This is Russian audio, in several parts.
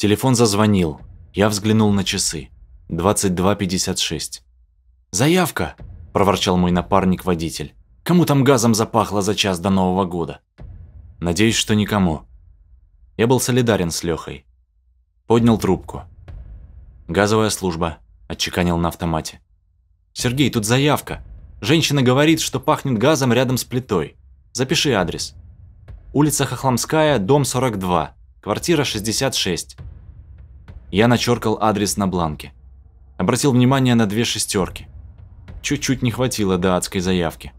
Телефон зазвонил. Я взглянул на часы. 22.56. «Заявка!» – проворчал мой напарник-водитель. «Кому там газом запахло за час до Нового года?» «Надеюсь, что никому». Я был солидарен с Лёхой. Поднял трубку. «Газовая служба», – отчеканил на автомате. «Сергей, тут заявка. Женщина говорит, что пахнет газом рядом с плитой. Запиши адрес. Улица Хохломская, дом 42, квартира 66». Я начеркал адрес на бланке. Обратил внимание на две шестерки. Чуть-чуть не хватило до адской заявки.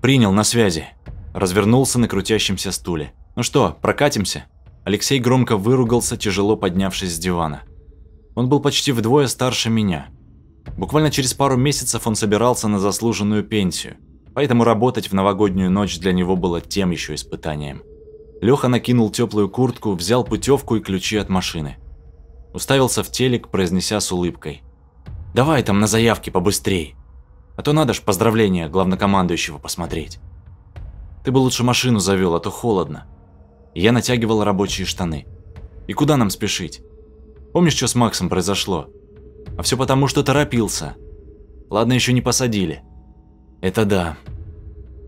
«Принял, на связи». Развернулся на крутящемся стуле. «Ну что, прокатимся?» Алексей громко выругался, тяжело поднявшись с дивана. Он был почти вдвое старше меня. Буквально через пару месяцев он собирался на заслуженную пенсию, поэтому работать в новогоднюю ночь для него было тем еще испытанием. Леха накинул теплую куртку, взял путевку и ключи от машины. Уставился в телек, произнеся с улыбкой. Давай там на заявке побыстрей. А то надо ж поздравления главнокомандующего посмотреть. Ты бы лучше машину завел, а то холодно. Я натягивал рабочие штаны. И куда нам спешить? Помнишь, что с Максом произошло? А все потому, что торопился. Ладно, еще не посадили. Это да.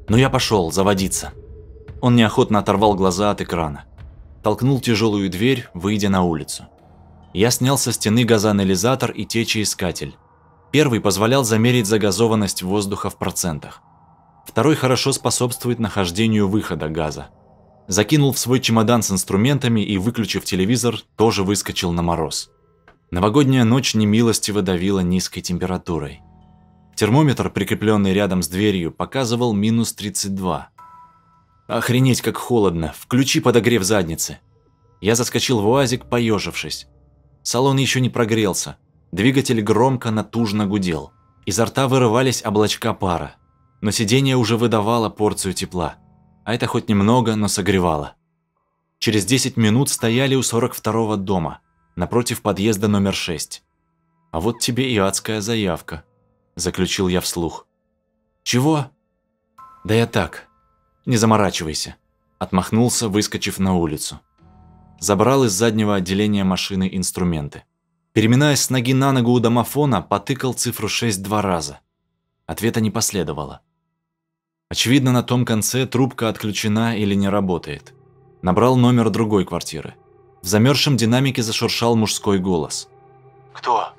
Но я пошел заводиться. Он неохотно оторвал глаза от экрана. Толкнул тяжелую дверь, выйдя на улицу. Я снял со стены газоанализатор и течеискатель. Первый позволял замерить загазованность воздуха в процентах. Второй хорошо способствует нахождению выхода газа. Закинул в свой чемодан с инструментами и, выключив телевизор, тоже выскочил на мороз. Новогодняя ночь немилостиво давила низкой температурой. Термометр, прикрепленный рядом с дверью, показывал минус 32. Охренеть, как холодно. Включи подогрев задницы. Я заскочил в УАЗик, поежившись. Салон еще не прогрелся. Двигатель громко натужно гудел. Изо рта вырывались облачка пара. Но сиденье уже выдавало порцию тепла. А это хоть немного, но согревало. Через 10 минут стояли у 42-го дома, напротив подъезда номер 6. «А вот тебе и адская заявка», – заключил я вслух. «Чего?» «Да я так. Не заморачивайся», – отмахнулся, выскочив на улицу забрал из заднего отделения машины инструменты. Переминаясь с ноги на ногу у домофона, потыкал цифру 6 два раза. Ответа не последовало. Очевидно, на том конце трубка отключена или не работает. Набрал номер другой квартиры. В замерзшем динамике зашуршал мужской голос. «Кто?»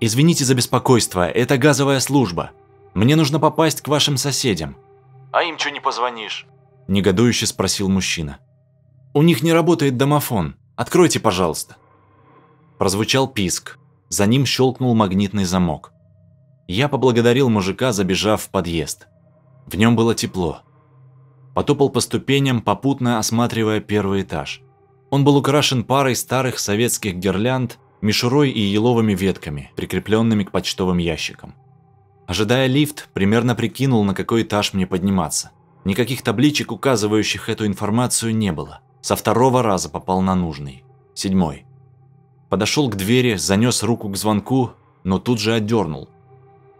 «Извините за беспокойство, это газовая служба. Мне нужно попасть к вашим соседям». «А им что не позвонишь?» – негодующе спросил мужчина. У них не работает домофон. Откройте, пожалуйста». Прозвучал писк. За ним щелкнул магнитный замок. Я поблагодарил мужика, забежав в подъезд. В нем было тепло. Потопал по ступеням, попутно осматривая первый этаж. Он был украшен парой старых советских гирлянд, мишурой и еловыми ветками, прикрепленными к почтовым ящикам. Ожидая лифт, примерно прикинул, на какой этаж мне подниматься. Никаких табличек, указывающих эту информацию, не было. Со второго раза попал на нужный. Седьмой. Подошел к двери, занес руку к звонку, но тут же отдернул.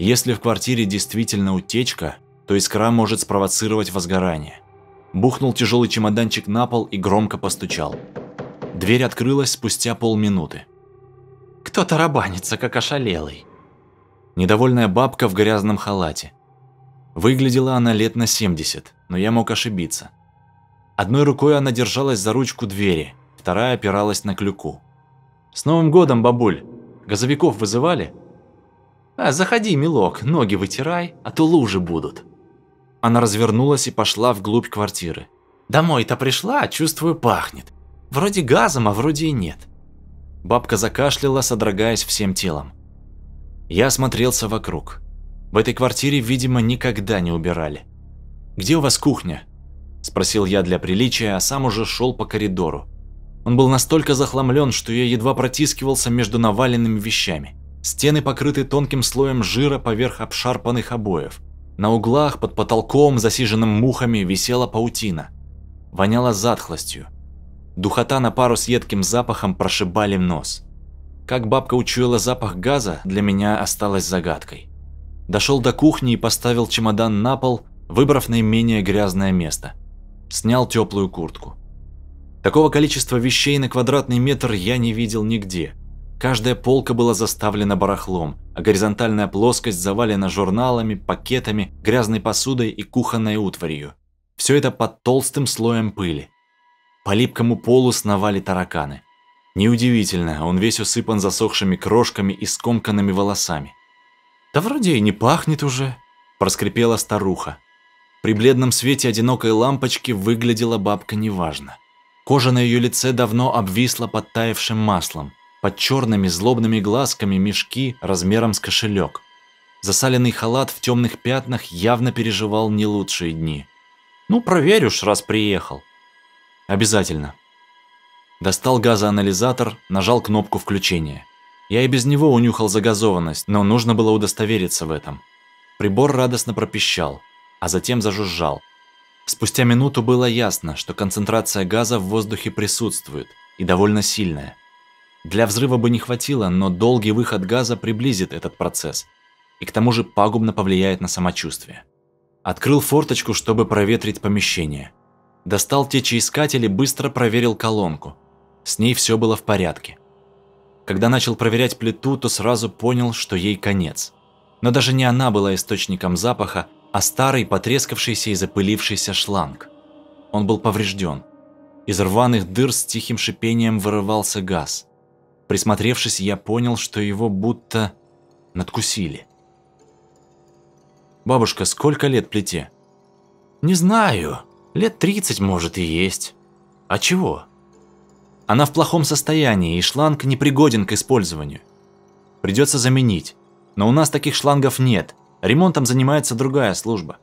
Если в квартире действительно утечка, то искра может спровоцировать возгорание. Бухнул тяжелый чемоданчик на пол и громко постучал. Дверь открылась спустя полминуты. «Кто тарабанится, как ошалелый?» Недовольная бабка в грязном халате. Выглядела она лет на 70, но я мог ошибиться. Одной рукой она держалась за ручку двери, вторая опиралась на клюку. «С Новым годом, бабуль! Газовиков вызывали?» «А, заходи, милок, ноги вытирай, а то лужи будут». Она развернулась и пошла вглубь квартиры. «Домой-то пришла, чувствую, пахнет. Вроде газом, а вроде и нет». Бабка закашляла, содрогаясь всем телом. Я осмотрелся вокруг. В этой квартире, видимо, никогда не убирали. «Где у вас кухня?» Спросил я для приличия, а сам уже шел по коридору. Он был настолько захламлен, что я едва протискивался между наваленными вещами. Стены покрыты тонким слоем жира поверх обшарпанных обоев. На углах, под потолком, засиженным мухами, висела паутина. Воняло затхлостью. Духота на пару с едким запахом прошибали нос. Как бабка учуяла запах газа, для меня осталось загадкой. Дошел до кухни и поставил чемодан на пол, выбрав наименее грязное место – Снял теплую куртку. Такого количества вещей на квадратный метр я не видел нигде. Каждая полка была заставлена барахлом, а горизонтальная плоскость завалена журналами, пакетами, грязной посудой и кухонной утварью. Все это под толстым слоем пыли. По липкому полу сновали тараканы. Неудивительно, он весь усыпан засохшими крошками и скомканными волосами. «Да вроде и не пахнет уже», – проскрипела старуха. При бледном свете одинокой лампочки выглядела бабка неважно. Кожа на ее лице давно обвисла подтаявшим маслом. Под черными злобными глазками мешки размером с кошелек. Засаленный халат в темных пятнах явно переживал не лучшие дни. «Ну, проверишь, раз приехал». «Обязательно». Достал газоанализатор, нажал кнопку включения. Я и без него унюхал загазованность, но нужно было удостовериться в этом. Прибор радостно пропищал, а затем зажужжал. Спустя минуту было ясно, что концентрация газа в воздухе присутствует, и довольно сильная. Для взрыва бы не хватило, но долгий выход газа приблизит этот процесс, и к тому же пагубно повлияет на самочувствие. Открыл форточку, чтобы проветрить помещение. Достал течеискатель и быстро проверил колонку. С ней все было в порядке. Когда начал проверять плиту, то сразу понял, что ей конец. Но даже не она была источником запаха, а старый, потрескавшийся и запылившийся шланг. Он был поврежден. Из рваных дыр с тихим шипением вырывался газ. Присмотревшись, я понял, что его будто надкусили. «Бабушка, сколько лет плите?» «Не знаю. Лет 30, может, и есть. А чего?» «Она в плохом состоянии, и шланг непригоден к использованию. Придется заменить. Но у нас таких шлангов нет, Ремонтом занимается другая служба.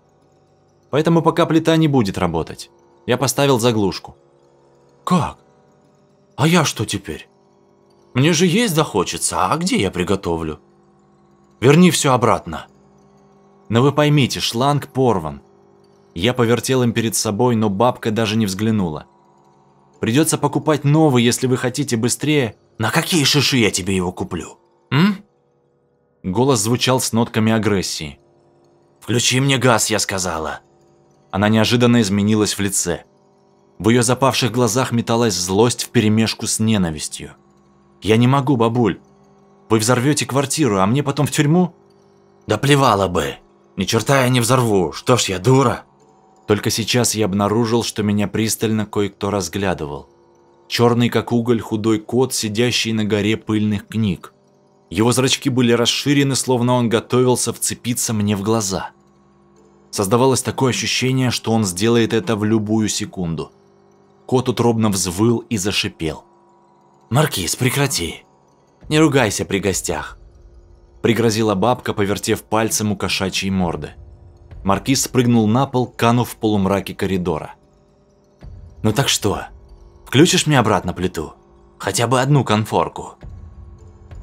Поэтому пока плита не будет работать. Я поставил заглушку. Как? А я что теперь? Мне же есть захочется, а где я приготовлю? Верни все обратно. Но вы поймите, шланг порван. Я повертел им перед собой, но бабка даже не взглянула. Придется покупать новый, если вы хотите быстрее. На какие шиши я тебе его куплю? М? Голос звучал с нотками агрессии. «Включи мне газ», я сказала. Она неожиданно изменилась в лице. В ее запавших глазах металась злость вперемешку с ненавистью. «Я не могу, бабуль. Вы взорвете квартиру, а мне потом в тюрьму?» «Да плевала бы. Ни черта я не взорву. Что ж я, дура?» Только сейчас я обнаружил, что меня пристально кое-кто разглядывал. Черный как уголь худой кот, сидящий на горе пыльных книг. Его зрачки были расширены, словно он готовился вцепиться мне в глаза. Создавалось такое ощущение, что он сделает это в любую секунду. Кот утробно взвыл и зашипел. «Маркиз, прекрати! Не ругайся при гостях!» Пригрозила бабка, повертев пальцем у кошачьей морды. Маркиз спрыгнул на пол, канув в полумраке коридора. «Ну так что, включишь мне обратно плиту? Хотя бы одну конфорку?»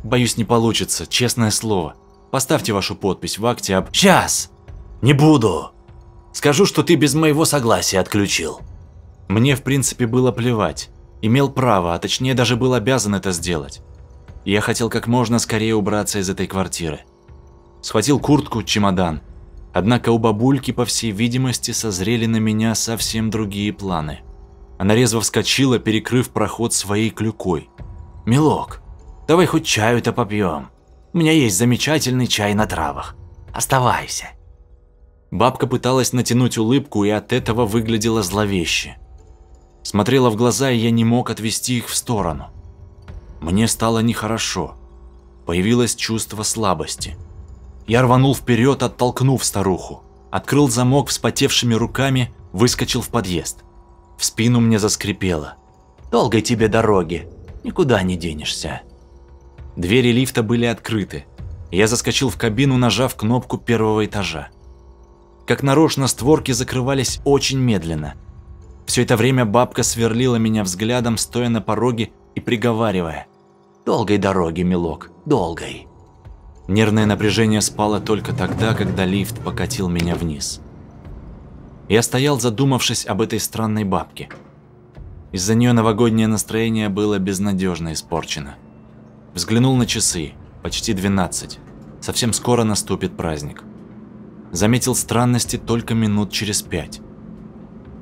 Боюсь, не получится, честное слово. Поставьте вашу подпись в акте об... Сейчас! Не буду! Скажу, что ты без моего согласия отключил. Мне, в принципе, было плевать. Имел право, а точнее даже был обязан это сделать. Я хотел как можно скорее убраться из этой квартиры. Схватил куртку, чемодан. Однако у бабульки, по всей видимости, созрели на меня совсем другие планы. Она резво вскочила, перекрыв проход своей клюкой. «Милок, Давай хоть чаю-то попьем. У меня есть замечательный чай на травах. Оставайся. Бабка пыталась натянуть улыбку и от этого выглядела зловеще. Смотрела в глаза, и я не мог отвести их в сторону. Мне стало нехорошо. Появилось чувство слабости. Я рванул вперед, оттолкнув старуху. Открыл замок вспотевшими руками, выскочил в подъезд. В спину мне заскрипело. «Долгой тебе дороги, никуда не денешься». Двери лифта были открыты. Я заскочил в кабину, нажав кнопку первого этажа. Как нарочно, створки закрывались очень медленно. Все это время бабка сверлила меня взглядом, стоя на пороге и приговаривая. «Долгой дороги, милок, долгой». Нервное напряжение спало только тогда, когда лифт покатил меня вниз. Я стоял, задумавшись об этой странной бабке. Из-за нее новогоднее настроение было безнадежно испорчено. Взглянул на часы. Почти 12. Совсем скоро наступит праздник. Заметил странности только минут через пять.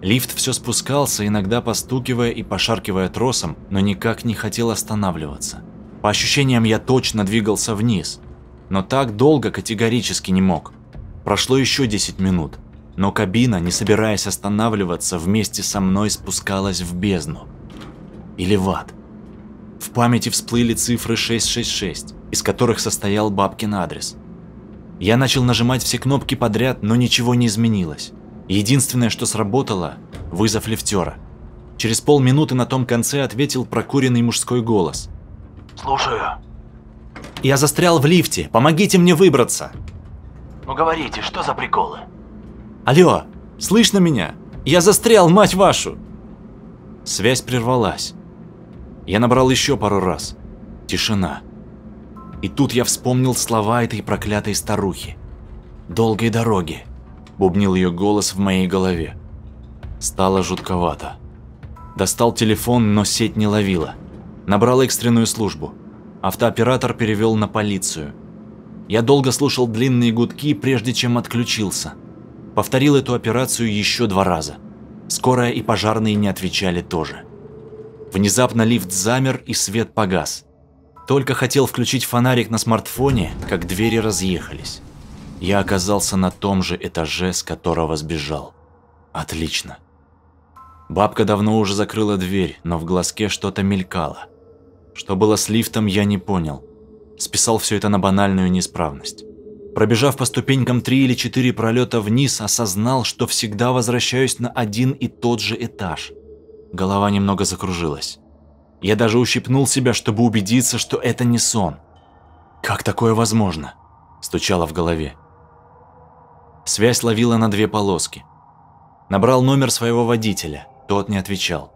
Лифт все спускался, иногда постукивая и пошаркивая тросом, но никак не хотел останавливаться. По ощущениям, я точно двигался вниз, но так долго категорически не мог. Прошло еще 10 минут, но кабина, не собираясь останавливаться, вместе со мной спускалась в бездну. Или в ад. В памяти всплыли цифры 666, из которых состоял бабкин адрес. Я начал нажимать все кнопки подряд, но ничего не изменилось. Единственное, что сработало – вызов лифтера. Через полминуты на том конце ответил прокуренный мужской голос. Слушаю. «Я застрял в лифте, помогите мне выбраться!» Ну говорите, что за приколы? «Алло, слышно меня? Я застрял, мать вашу!» Связь прервалась. Я набрал еще пару раз. Тишина. И тут я вспомнил слова этой проклятой старухи. «Долгой дороги», – бубнил ее голос в моей голове. Стало жутковато. Достал телефон, но сеть не ловила. Набрал экстренную службу. Автооператор перевел на полицию. Я долго слушал длинные гудки, прежде чем отключился. Повторил эту операцию еще два раза. Скорая и пожарные не отвечали тоже. Внезапно лифт замер и свет погас. Только хотел включить фонарик на смартфоне, как двери разъехались. Я оказался на том же этаже, с которого сбежал. Отлично. Бабка давно уже закрыла дверь, но в глазке что-то мелькало. Что было с лифтом, я не понял. Списал все это на банальную неисправность. Пробежав по ступенькам три или четыре пролета вниз, осознал, что всегда возвращаюсь на один и тот же этаж. Голова немного закружилась. Я даже ущипнул себя, чтобы убедиться, что это не сон. «Как такое возможно?» – стучало в голове. Связь ловила на две полоски. Набрал номер своего водителя, тот не отвечал.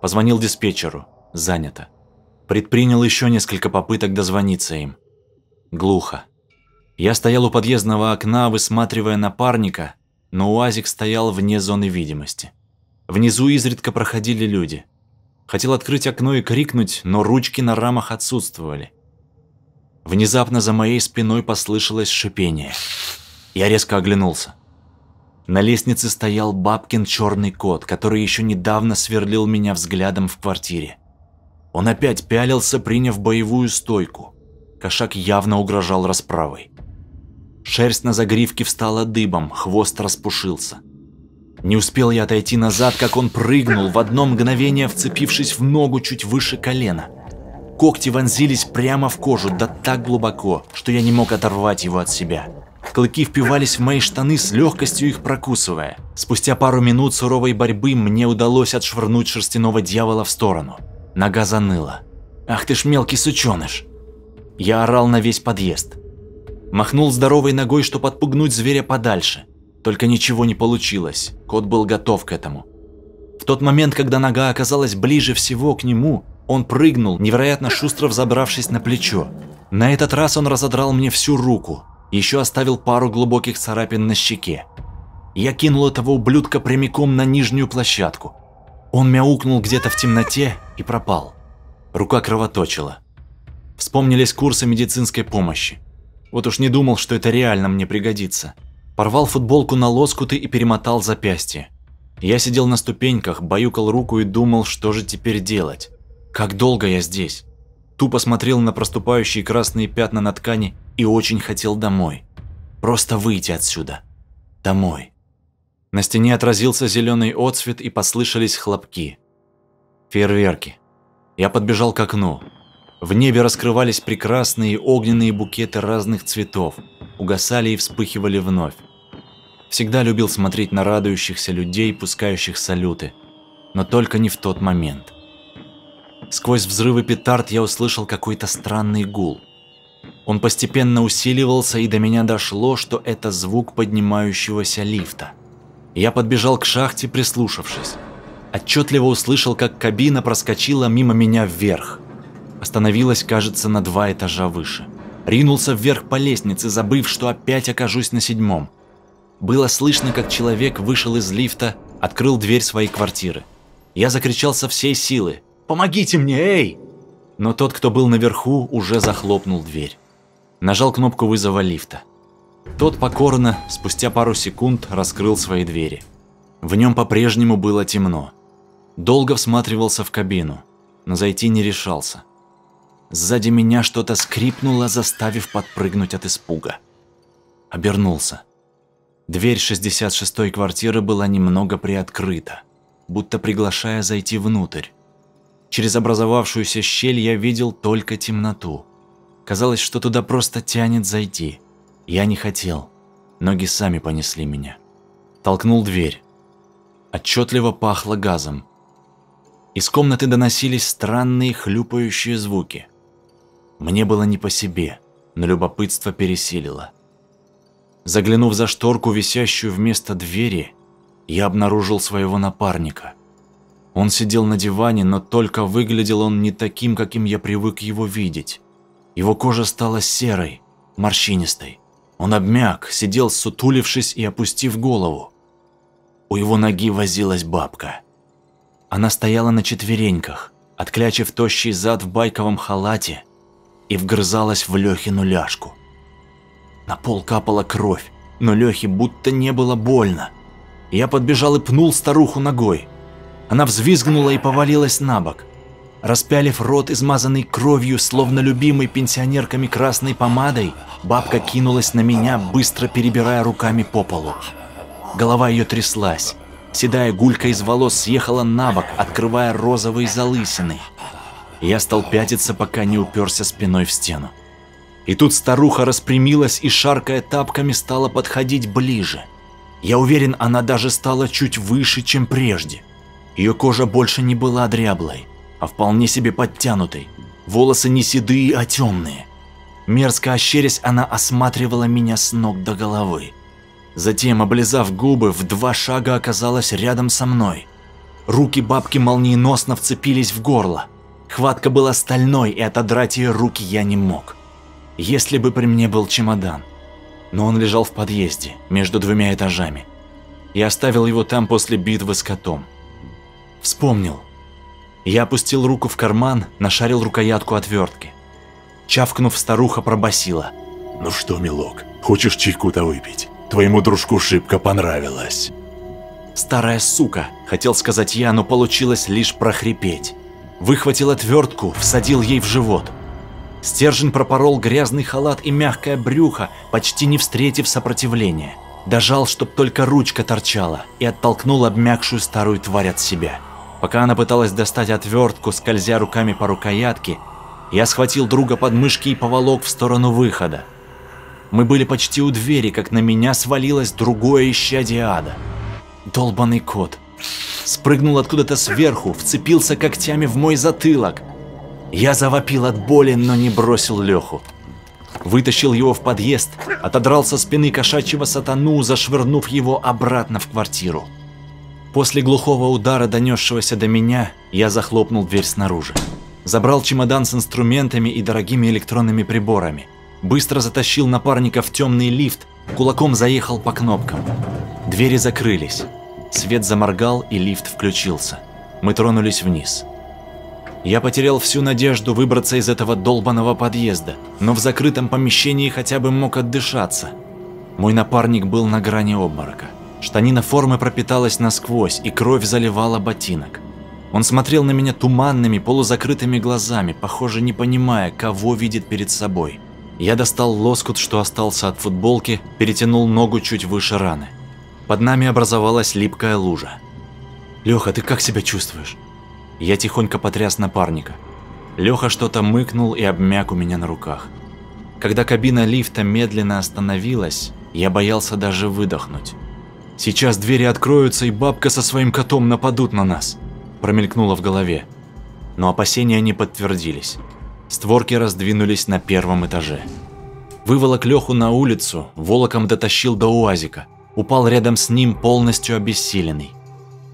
Позвонил диспетчеру, занято. Предпринял еще несколько попыток дозвониться им. Глухо. Я стоял у подъездного окна, высматривая напарника, но УАЗик стоял вне зоны видимости. Внизу изредка проходили люди – Хотел открыть окно и крикнуть, но ручки на рамах отсутствовали. Внезапно за моей спиной послышалось шипение. Я резко оглянулся. На лестнице стоял бабкин черный кот, который еще недавно сверлил меня взглядом в квартире. Он опять пялился, приняв боевую стойку. Кошак явно угрожал расправой. Шерсть на загривке встала дыбом, хвост распушился. Не успел я отойти назад, как он прыгнул, в одно мгновение вцепившись в ногу чуть выше колена. Когти вонзились прямо в кожу, да так глубоко, что я не мог оторвать его от себя. Клыки впивались в мои штаны с легкостью их прокусывая. Спустя пару минут суровой борьбы мне удалось отшвырнуть шерстяного дьявола в сторону. Нога заныла. «Ах ты ж мелкий сученыш!» Я орал на весь подъезд. Махнул здоровой ногой, чтобы отпугнуть зверя подальше. Только ничего не получилось, кот был готов к этому. В тот момент, когда нога оказалась ближе всего к нему, он прыгнул, невероятно шустро взобравшись на плечо. На этот раз он разодрал мне всю руку, еще оставил пару глубоких царапин на щеке. Я кинул этого ублюдка прямиком на нижнюю площадку. Он мяукнул где-то в темноте и пропал. Рука кровоточила. Вспомнились курсы медицинской помощи. Вот уж не думал, что это реально мне пригодится. Порвал футболку на лоскуты и перемотал запястье. Я сидел на ступеньках, баюкал руку и думал, что же теперь делать. Как долго я здесь? Тупо смотрел на проступающие красные пятна на ткани и очень хотел домой. Просто выйти отсюда. Домой. На стене отразился зеленый отсвет и послышались хлопки. Фейерверки. Я подбежал к окну. В небе раскрывались прекрасные огненные букеты разных цветов, угасали и вспыхивали вновь. Всегда любил смотреть на радующихся людей, пускающих салюты, но только не в тот момент. Сквозь взрывы петард я услышал какой-то странный гул. Он постепенно усиливался, и до меня дошло, что это звук поднимающегося лифта. Я подбежал к шахте, прислушавшись. Отчетливо услышал, как кабина проскочила мимо меня вверх. Остановилась, кажется, на два этажа выше. Ринулся вверх по лестнице, забыв, что опять окажусь на седьмом. Было слышно, как человек вышел из лифта, открыл дверь своей квартиры. Я закричал со всей силы «Помогите мне, эй!» Но тот, кто был наверху, уже захлопнул дверь. Нажал кнопку вызова лифта. Тот покорно, спустя пару секунд, раскрыл свои двери. В нем по-прежнему было темно. Долго всматривался в кабину, но зайти не решался. Сзади меня что-то скрипнуло, заставив подпрыгнуть от испуга. Обернулся. Дверь 66-й квартиры была немного приоткрыта, будто приглашая зайти внутрь. Через образовавшуюся щель я видел только темноту. Казалось, что туда просто тянет зайти. Я не хотел. Ноги сами понесли меня. Толкнул дверь. Отчетливо пахло газом. Из комнаты доносились странные хлюпающие звуки. Мне было не по себе, но любопытство пересилило. Заглянув за шторку, висящую вместо двери, я обнаружил своего напарника. Он сидел на диване, но только выглядел он не таким, каким я привык его видеть. Его кожа стала серой, морщинистой. Он обмяк, сидел сутулившись и опустив голову. У его ноги возилась бабка. Она стояла на четвереньках, отклячив тощий зад в байковом халате и вгрызалась в Лехину ляжку. На пол капала кровь, но Лехе будто не было больно. Я подбежал и пнул старуху ногой. Она взвизгнула и повалилась на бок. Распялив рот, измазанный кровью, словно любимой пенсионерками красной помадой, бабка кинулась на меня, быстро перебирая руками по полу. Голова ее тряслась. Седая гулька из волос съехала на бок, открывая розовые залысины. Я стал пятиться, пока не уперся спиной в стену. И тут старуха распрямилась и, шаркая тапками, стала подходить ближе. Я уверен, она даже стала чуть выше, чем прежде. Ее кожа больше не была дряблой, а вполне себе подтянутой. Волосы не седые, а темные. Мерзко ощерясь, она осматривала меня с ног до головы. Затем, облизав губы, в два шага оказалась рядом со мной. Руки бабки молниеносно вцепились в горло. Хватка была стальной, и отодрать ее руки я не мог если бы при мне был чемодан. Но он лежал в подъезде, между двумя этажами. Я оставил его там после битвы с котом. Вспомнил. Я опустил руку в карман, нашарил рукоятку отвертки. Чавкнув, старуха пробасила. «Ну что, милок, хочешь чайку-то выпить? Твоему дружку шибко понравилось». «Старая сука», – хотел сказать я, но получилось лишь прохрипеть. Выхватил отвертку, всадил ей в живот – Стержень пропорол грязный халат и мягкое брюхо, почти не встретив сопротивления. Дожал, чтоб только ручка торчала, и оттолкнул обмякшую старую тварь от себя. Пока она пыталась достать отвертку, скользя руками по рукоятке, я схватил друга под мышки и поволок в сторону выхода. Мы были почти у двери, как на меня свалилось другое исчадие ада. Долбанный кот. Спрыгнул откуда-то сверху, вцепился когтями в мой затылок, я завопил от боли, но не бросил Леху. Вытащил его в подъезд, отодрал со спины кошачьего сатану, зашвырнув его обратно в квартиру. После глухого удара, донесшегося до меня, я захлопнул дверь снаружи. Забрал чемодан с инструментами и дорогими электронными приборами. Быстро затащил напарника в темный лифт, кулаком заехал по кнопкам. Двери закрылись. Свет заморгал, и лифт включился. Мы тронулись вниз. Я потерял всю надежду выбраться из этого долбанного подъезда, но в закрытом помещении хотя бы мог отдышаться. Мой напарник был на грани обморока. Штанина формы пропиталась насквозь, и кровь заливала ботинок. Он смотрел на меня туманными, полузакрытыми глазами, похоже, не понимая, кого видит перед собой. Я достал лоскут, что остался от футболки, перетянул ногу чуть выше раны. Под нами образовалась липкая лужа. «Леха, ты как себя чувствуешь?» Я тихонько потряс напарника. Леха что-то мыкнул и обмяк у меня на руках. Когда кабина лифта медленно остановилась, я боялся даже выдохнуть. «Сейчас двери откроются, и бабка со своим котом нападут на нас», – промелькнуло в голове. Но опасения не подтвердились. Створки раздвинулись на первом этаже. Выволок Леху на улицу, волоком дотащил до УАЗика. Упал рядом с ним полностью обессиленный.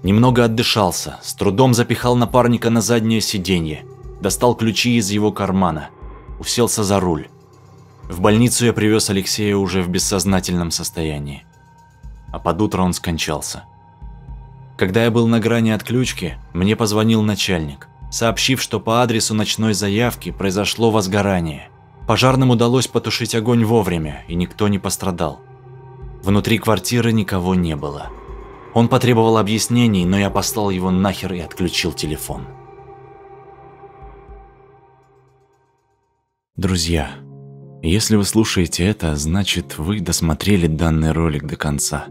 Немного отдышался, с трудом запихал напарника на заднее сиденье, достал ключи из его кармана, уселся за руль. В больницу я привез Алексея уже в бессознательном состоянии. А под утро он скончался. Когда я был на грани отключки, мне позвонил начальник, сообщив, что по адресу ночной заявки произошло возгорание. Пожарным удалось потушить огонь вовремя, и никто не пострадал. Внутри квартиры никого не было. Он потребовал объяснений, но я послал его нахер и отключил телефон. Друзья, если вы слушаете это, значит вы досмотрели данный ролик до конца.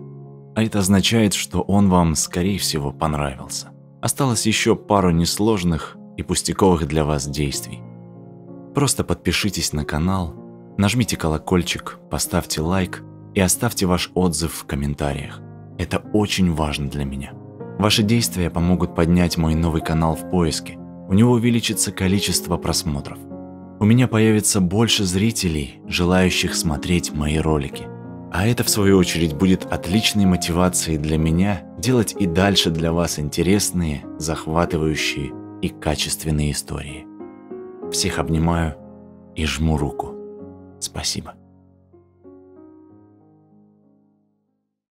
А это означает, что он вам, скорее всего, понравился. Осталось еще пару несложных и пустяковых для вас действий. Просто подпишитесь на канал, нажмите колокольчик, поставьте лайк и оставьте ваш отзыв в комментариях. Это очень важно для меня. Ваши действия помогут поднять мой новый канал в поиске. У него увеличится количество просмотров. У меня появится больше зрителей, желающих смотреть мои ролики. А это, в свою очередь, будет отличной мотивацией для меня делать и дальше для вас интересные, захватывающие и качественные истории. Всех обнимаю и жму руку. Спасибо.